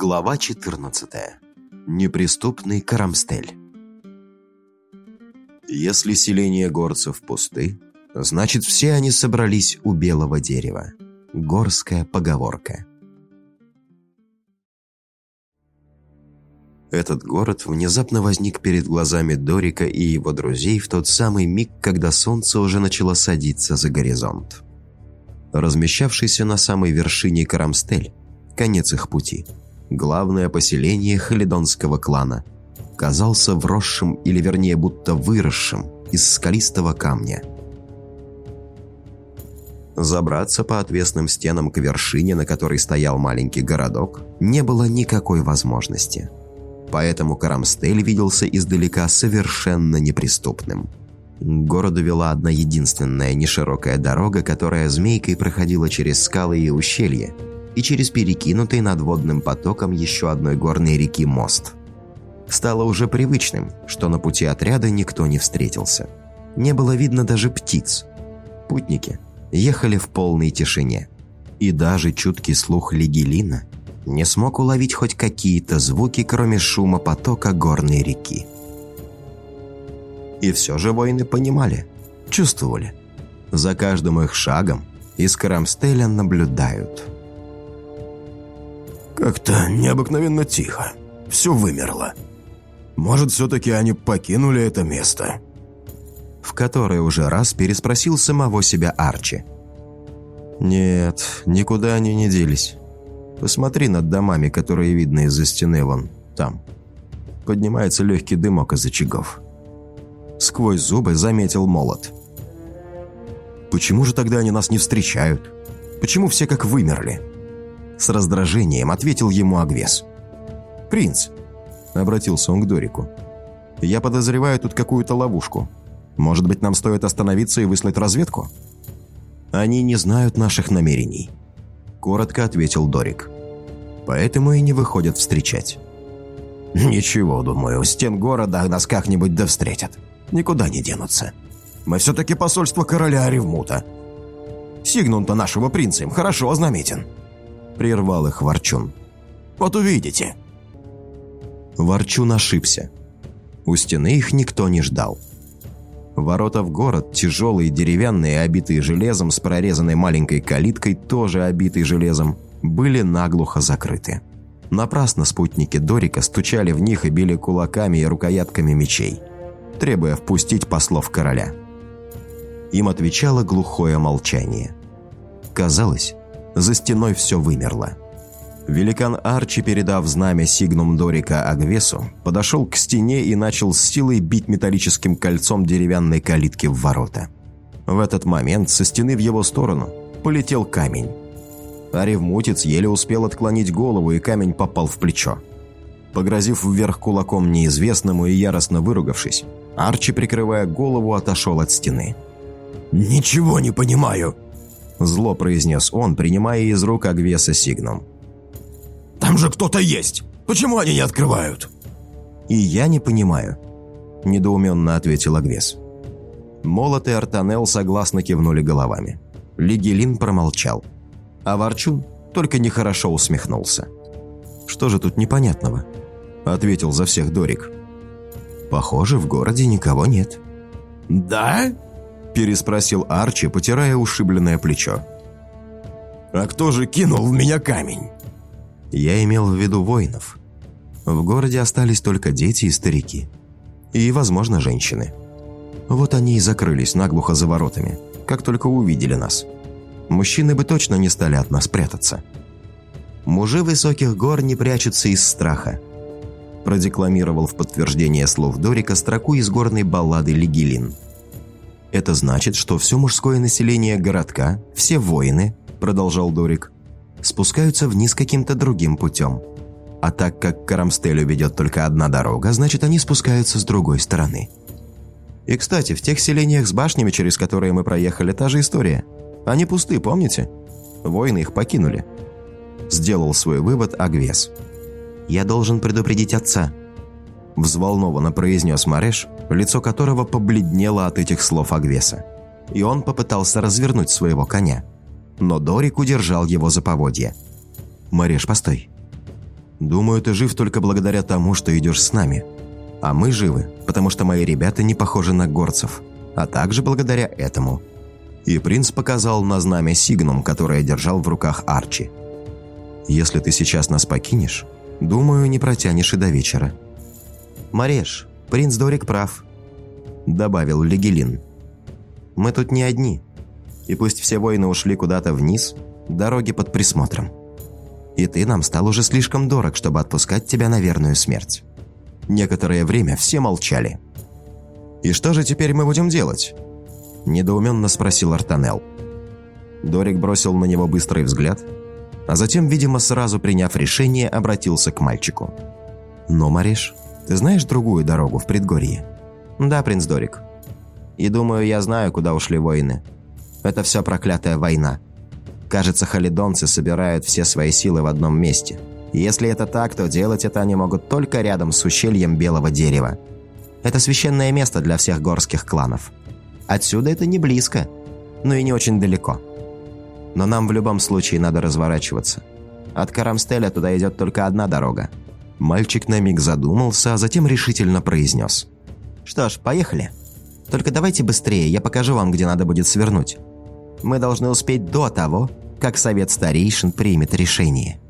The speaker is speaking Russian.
Глава 14. Неприступный Карамстель. Если селения горцев пусты, значит все они собрались у белого дерева. Горская поговорка. Этот город внезапно возник перед глазами Дорика и его друзей в тот самый миг, когда солнце уже начало садиться за горизонт. Размещавшийся на самой вершине Карамстель, конец их пути – главное поселение халидонского клана, казался вросшим или вернее будто выросшим из скалистого камня. Забраться по отвесным стенам к вершине, на которой стоял маленький городок, не было никакой возможности. Поэтому Карамстель виделся издалека совершенно неприступным. К городу вела одна единственная неширокая дорога, которая змейкой проходила через скалы и ущелья, и через перекинутый над водным потоком еще одной горной реки мост. Стало уже привычным, что на пути отряда никто не встретился. Не было видно даже птиц. Путники ехали в полной тишине. И даже чуткий слух Лигелина не смог уловить хоть какие-то звуки, кроме шума потока горной реки. И все же воины понимали, чувствовали. За каждым их шагом из Карамстеля наблюдают – как-то необыкновенно тихо. Все вымерло. Может, все-таки они покинули это место?» В который уже раз переспросил самого себя Арчи. «Нет, никуда они не делись. Посмотри над домами, которые видны из-за стены вон там. Поднимается легкий дымок из очагов». Сквозь зубы заметил молот. «Почему же тогда они нас не встречают? Почему все как вымерли?» С раздражением ответил ему Агвес. «Принц», — обратился он к Дорику, — «я подозреваю тут какую-то ловушку. Может быть, нам стоит остановиться и выслать разведку?» «Они не знают наших намерений», — коротко ответил Дорик. «Поэтому и не выходят встречать». «Ничего, думаю, стен города нас как-нибудь да встретят. Никуда не денутся. Мы все-таки посольство короля Аревмута. Сигнум-то нашего принца им хорошо ознаметен» прервал их Ворчун. «Вот увидите». Ворчун ошибся. У стены их никто не ждал. Ворота в город, тяжелые, деревянные, обитые железом, с прорезанной маленькой калиткой, тоже обитой железом, были наглухо закрыты. Напрасно спутники Дорика стучали в них и били кулаками и рукоятками мечей, требуя впустить послов короля. Им отвечало глухое молчание. Казалось, за стеной все вымерло. Великан Арчи, передав знамя Сигнум Дорика Агвесу, подошел к стене и начал с силой бить металлическим кольцом деревянной калитки в ворота. В этот момент со стены в его сторону полетел камень. Аревмутец еле успел отклонить голову, и камень попал в плечо. Погрозив вверх кулаком неизвестному и яростно выругавшись, Арчи, прикрывая голову, отошел от стены. «Ничего не понимаю!» Зло произнес он, принимая из рук Агвеса сигнум. «Там же кто-то есть! Почему они не открывают?» «И я не понимаю», – недоуменно ответил Агвес. Молот и Артанел согласно кивнули головами. Лигелин промолчал. А Ворчун только нехорошо усмехнулся. «Что же тут непонятного?» – ответил за всех Дорик. «Похоже, в городе никого нет». «Да?» Переспросил Арчи, потирая ушибленное плечо. «А кто же кинул в меня камень?» Я имел в виду воинов. В городе остались только дети и старики. И, возможно, женщины. Вот они и закрылись наглухо за воротами, как только увидели нас. Мужчины бы точно не стали от нас прятаться. «Мужи высоких гор не прячутся из страха», продекламировал в подтверждение слов Дорика строку из горной баллады «Лигилин». «Это значит, что все мужское население городка, все воины, — продолжал Дорик, — спускаются вниз каким-то другим путем. А так как к Карамстелю ведет только одна дорога, значит, они спускаются с другой стороны. И, кстати, в тех селениях с башнями, через которые мы проехали, та же история. Они пусты, помните? Воины их покинули». Сделал свой вывод Агвес. «Я должен предупредить отца», взволнованно произнес Мареш, лицо которого побледнело от этих слов Агвеса. И он попытался развернуть своего коня. Но Дорик удержал его за поводья. «Мареш, постой. Думаю, ты жив только благодаря тому, что идешь с нами. А мы живы, потому что мои ребята не похожи на горцев, а также благодаря этому». И принц показал на знамя Сигнум, которое держал в руках Арчи. «Если ты сейчас нас покинешь, думаю, не протянешь и до вечера». «Мареш, принц Дорик прав», – добавил Легелин. «Мы тут не одни, и пусть все воины ушли куда-то вниз, дороги под присмотром. И ты нам стал уже слишком дорог, чтобы отпускать тебя на верную смерть». Некоторое время все молчали. «И что же теперь мы будем делать?» – недоуменно спросил Артанел. Дорик бросил на него быстрый взгляд, а затем, видимо, сразу приняв решение, обратился к мальчику. «Но, Мариш, ты знаешь другую дорогу в предгорье?» «Да, принц Дорик. И думаю, я знаю, куда ушли воины. Это все проклятая война. Кажется, халидонцы собирают все свои силы в одном месте. И если это так, то делать это они могут только рядом с ущельем Белого Дерева. Это священное место для всех горских кланов. Отсюда это не близко, но и не очень далеко. Но нам в любом случае надо разворачиваться. От Карамстеля туда идет только одна дорога. Мальчик на миг задумался, а затем решительно произнес. «Что ж, поехали. Только давайте быстрее, я покажу вам, где надо будет свернуть. Мы должны успеть до того, как совет старейшин примет решение».